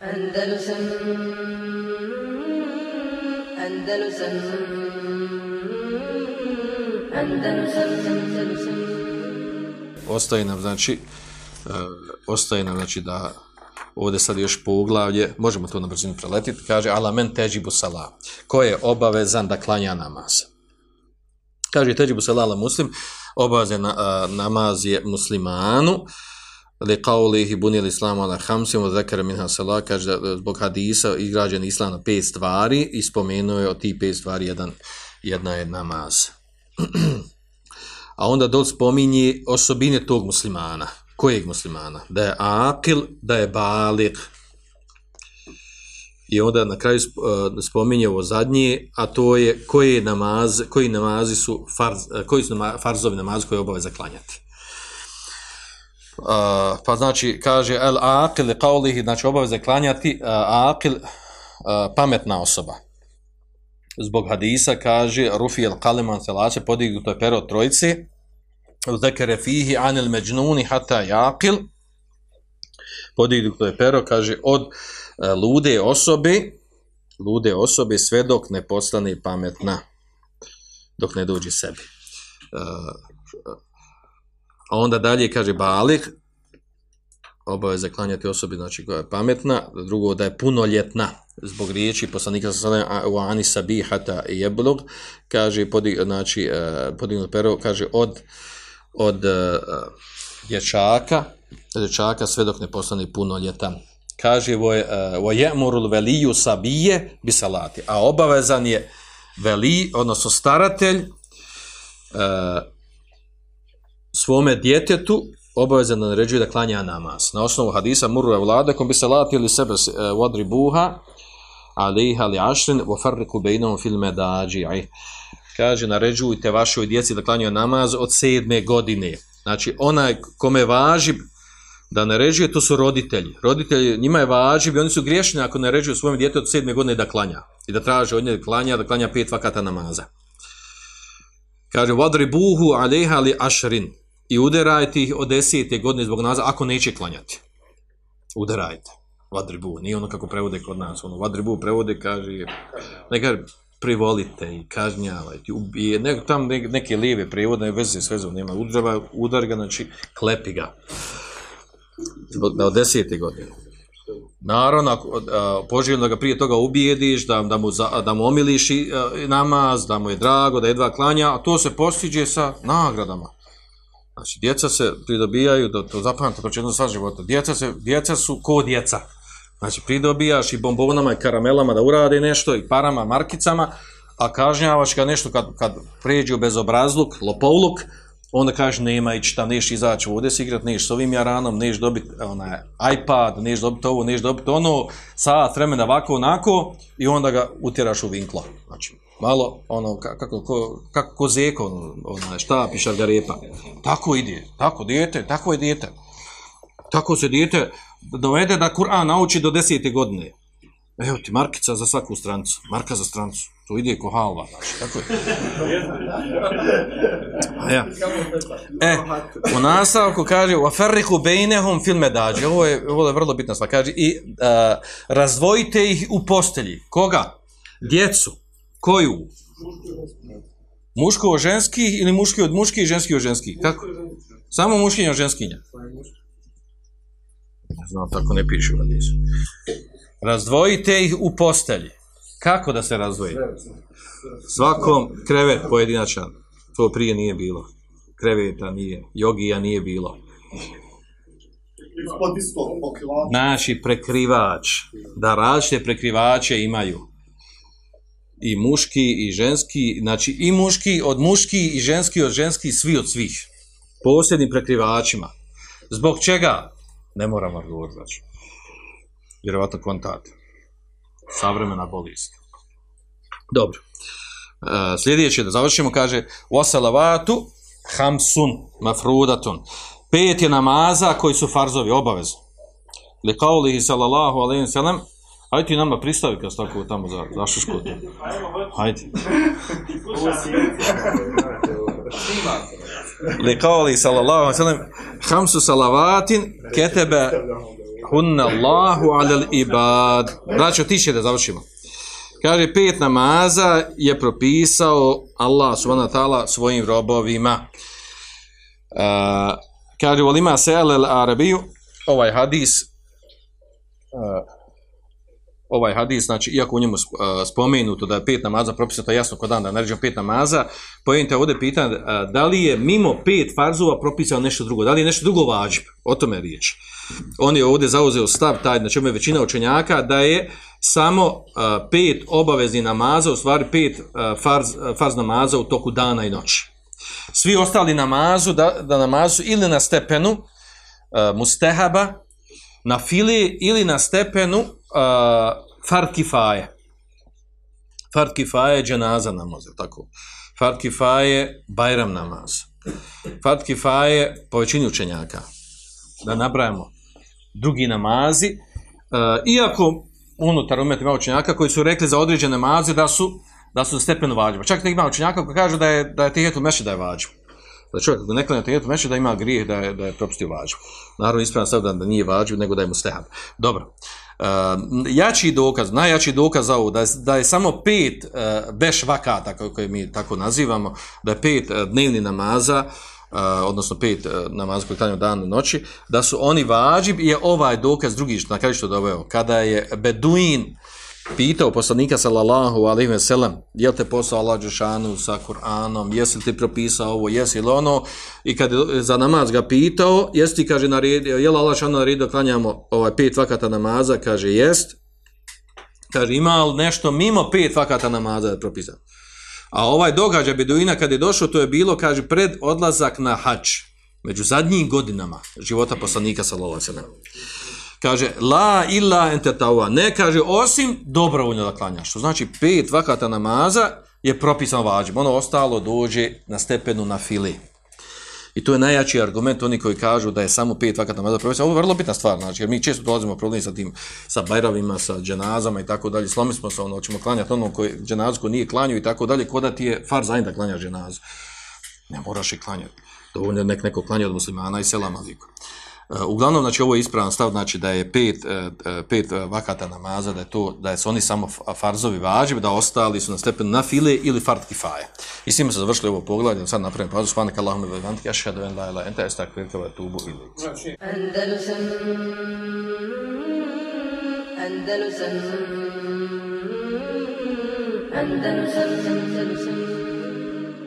Andalusam Andalusam Andalusam Andalusam Ostaje nam, znači, uh, ostaje nam, znači, da ovdje sad još poglavlje, možemo to na brzinu preletiti, kaže, ala men teđibu sala, ko je obavezan da klanja namaz. Kaže, teđibu salala muslim, obavezan na, namaz je muslimanu, li qawlihi bunil islamu ala hamsim wa zakara minha salat kaže da e, zbog hadisa izgrađen islam na pet stvari i spomenuo je od tih pet stvari jedan, jedna je namaz. A onda dol spominje osobine tog muslimana. Kojeg muslimana? Da je akil, da je balik. I onda na kraju e, spominje ovo zadnje, a to je koji namaz, koji namazi su farz, e, koji su namaz, farzovi namaz koje je obaveza klanjati. Uh, pa znači kaže el aqil qawlihi znači obaveza klanjati uh, aqil uh, pametna osoba. Zbog hadisa kaže rufi el qaliman salace podignuto je pero trojici zekere fihi anil majnun hatta yaqil podignuto je pero kaže od uh, lude osobe lude osobe sve dok ne postane pametna dok ne dođe sebi. Uh, A onda dalje kaže balih, obaveza klanjati osobi, znači koja je pametna, drugo da je punoljetna, zbog riječi poslanika sa sadem, u ani sabihata i jeblog, kaže, podi, znači, e, podignut pero, kaže, od, od e, uh, dječaka, dječaka sve dok ne postane punoljetan. Kaže, vo je, morul veliju sabije bisalati, a obavezan je veli, odnosno staratelj, uh, svome djetetu obavezan da naređuje da klanja namaz. Na osnovu hadisa murru je vlada kom bi se latili sebe e, u odri buha aliha li ašrin u farriku bejnom filme dađi. Kaže, naređujte vašoj djeci da klanjaju namaz od sedme godine. Znači, onaj kome važi da naređuje, to su roditelji. Roditelji, njima je važi i oni su griješni ako naređuju svojom djetu od sedme godine da klanja. I da traže od nje da klanja, da klanja pet vakata namaza. Kaže, vadri buhu aliha li ašrin i udarajte ih od desete godine zbog naza, ako neće klanjati. Udarajte. Vadribu, nije ono kako prevode kod nas. Ono, vadribu prevode, kaže, ne kaže, privolite i kažnjavajte, ubije, ne, tam ne, neke lijeve prevode, veze s vezom, nema udrava, udar ga, znači, klepi ga. Zbog, da od desete godine. Naravno, poželjno da ga prije toga ubijediš, da, da, mu, za, da mu omiliš i namaz, da mu je drago, da jedva klanja, a to se postiđe sa nagradama. Znači, djeca se pridobijaju, da to zapamte, to će jedno sva života, djeca, se, djeca su ko djeca. Znači, pridobijaš i bombonama i karamelama da urade nešto, i parama, markicama, a kažnjavaš ga nešto kad, kad pređe u bezobrazluk, lopovluk, onda kažeš nema ići tam, neš izaći ovdje se igrat, neš s ovim jaranom, neš dobiti onaj iPad, neš dobiti ovo, neš dobiti ono, sat vremena ovako, onako, i onda ga utjeraš u vinklo. Znači, malo ono kako kako kako ko zeko ona štap i šargarepa. tako ide tako dijete tako je dijete tako se dijete dovede da Kur'an nauči do 10. godine evo ti markica za svaku strancu marka za strancu to ide ko halva znači tako je A ja. E, u nastavku kaže u aferriku bejnehum fil medađi. Ovo je, ovo je vrlo bitna stvar. Kaže, i uh, razvojite ih u postelji. Koga? Djecu. Koju? Muško od ženskih ili muški od muških i ženski od ženskih? Kako? Samo muškinja od ženskinja? Ne znam, tako ne piše u hadisu. Razdvojite ih u postelji. Kako da se razdvoji? Svakom krevet pojedinačan. To prije nije bilo. Kreveta nije. Jogija nije bilo. Naši prekrivač. Da različite prekrivače imaju i muški i ženski, znači i muški od muški i ženski od ženski, svi od svih. Posljednim prekrivačima. Zbog čega? Ne moram vam znači. Vjerovatno kontat. Savremena bolest. Dobro. E, sljedeće da završimo, kaže Wasalavatu hamsun mafrudatun. Pet je namaza koji su farzovi, obavezno. Li kaulihi sallallahu alaihi sallam, Hajde ti nama pristavi kad tako tamo za, za šuškotu. Hajde. Li kaoli sallallahu alaihi sallam, hamsu salavatin ketebe hunna Allahu alal ibad. Braćo, tiše da završimo. Kaže, pet namaza je propisao Allah subhanahu wa ta'ala svojim robovima. Uh, kaže, volima se al arabiju, ovaj hadis, uh, ovaj hadis, znači, iako u njemu e, spomenuto da je pet namaza propisano, jasno kod dan da naređemo pet namaza, pojente ovdje pitan, e, da li je mimo pet farzova propisano nešto drugo, da li je nešto drugo vađib, o tome je riječ. On je ovdje zauzeo stav, taj, na čemu je većina učenjaka, da je samo e, pet obavezni namaza, u stvari pet farz, farz namaza u toku dana i noći. Svi ostali namazu, da, da namazu ili na stepenu mustehaba, na fili ili na stepenu uh, fard kifaje. Fard kifaje dženaza namaz, tako. Fard kifaje bajram namaz. Fard kifaje po većini učenjaka. Da nabrajamo drugi namazi. Uh, iako unutar umet ima učenjaka koji su rekli za određene namaze da su da su stepeno vađiva. Čak da ima učenjaka koji kažu da je, da je tijetu meši da je vađiva. Da čovjek ako ne klanja tijetu meši da ima grijeh da je, da je propustio vađivu. Naravno ispravno sad da, da nije vađiv nego da je mu stehab. Dobro. Uh, Ehm, jači dokaz, najjači dokaz za ovo, da je, da je samo pet uh, beš vakata, kako mi tako nazivamo, da je pet uh, dnevni namaza, uh, odnosno pet uh, namaza koji klanjamo dan i noći, da su oni vađib, je ovaj dokaz drugi što na kraju što doveo. Kada je Beduin pitao poslanika sallallahu alejhi ve sellem jel te poslao Allah džeshanu sa Kur'anom? Jesi li ti propisao ovo? Jesi li ono? I kad za namaz ga pitao jesi ti? Kaže naredio. Jel Allah džeshanu naredio klanjamo ovaj pet vakata namaza? Kaže jest. Kaže ima li nešto mimo pet vakata namaza da propisao? a ovaj događaj beduina kad je došao to je bilo kaže pred odlazak na hač, među zadnjim godinama života poslanika sallallahu alejhi ve sellem kaže la illa ente tawa ne kaže osim dobrovoljno da klanjaš. Što znači pet vakata namaza je propisano vađib. Ono ostalo dođe na stepenu na fili i to je najjači argument oni koji kažu da je samo pet vakata namaza propisano ovo je vrlo bitna stvar znači jer mi često dolazimo problem sa tim sa bajravima sa dženazama i tako dalje. Slomi smo se ono ćemo klanjati ono koji dženazu nije klanju i tako dalje kod da ti je far zain da klanjaš dženazu. Ne moraš i klanjati. Dovoljno nek neko klanja od muslimana i selama liku. Eh, uglavnom, znači, ovo je ispravan stav, znači, da je pet, eh, eh, pet vakata namaza, da je to, da je su oni samo farzovi vađivi, da ostali su na stepenu na file ili fard kifaje. I svima se završili ovo poglavlje, sad napravim pauzu, svanak Allahumma i vedantik, en la ila, enta es va tubu ili. Andalusam, Andalusam, Andalusam, Andalusam,